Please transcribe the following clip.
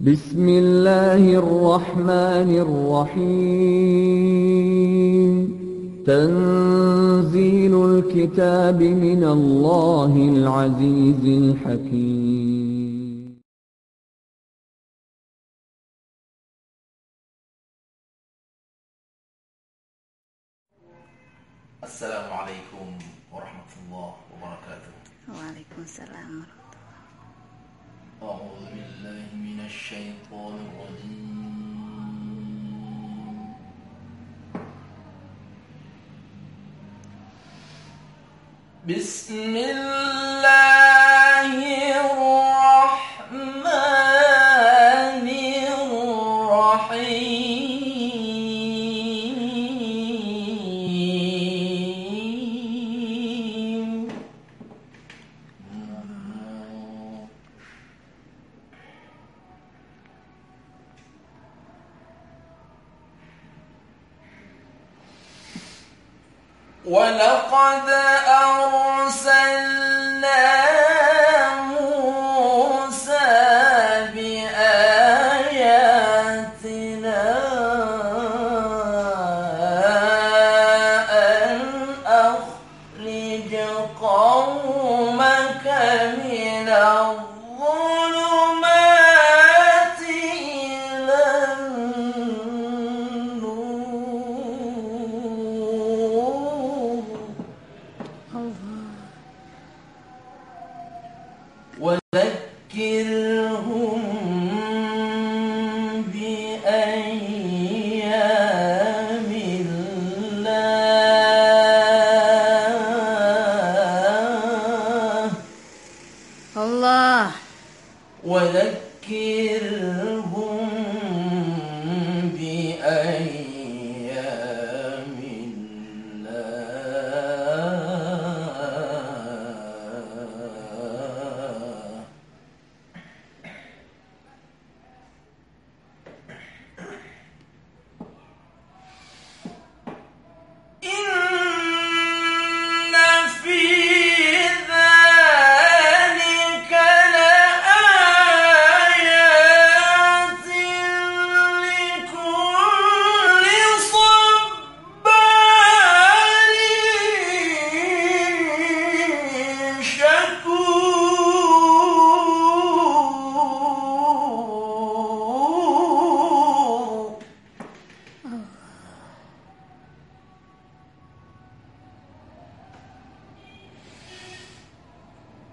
بسم الله الرحمن الرحيم. تنزيل الكتاب من الله العزيز الحكيم. السلام عليكم ورحمة الله وبركاته. وعليكم السلام ورحمة الله. أعوذ بالله من الشيطان بسم الله ولقد أرسلنا وذكرهم بأيام الله. الله. وذكرهم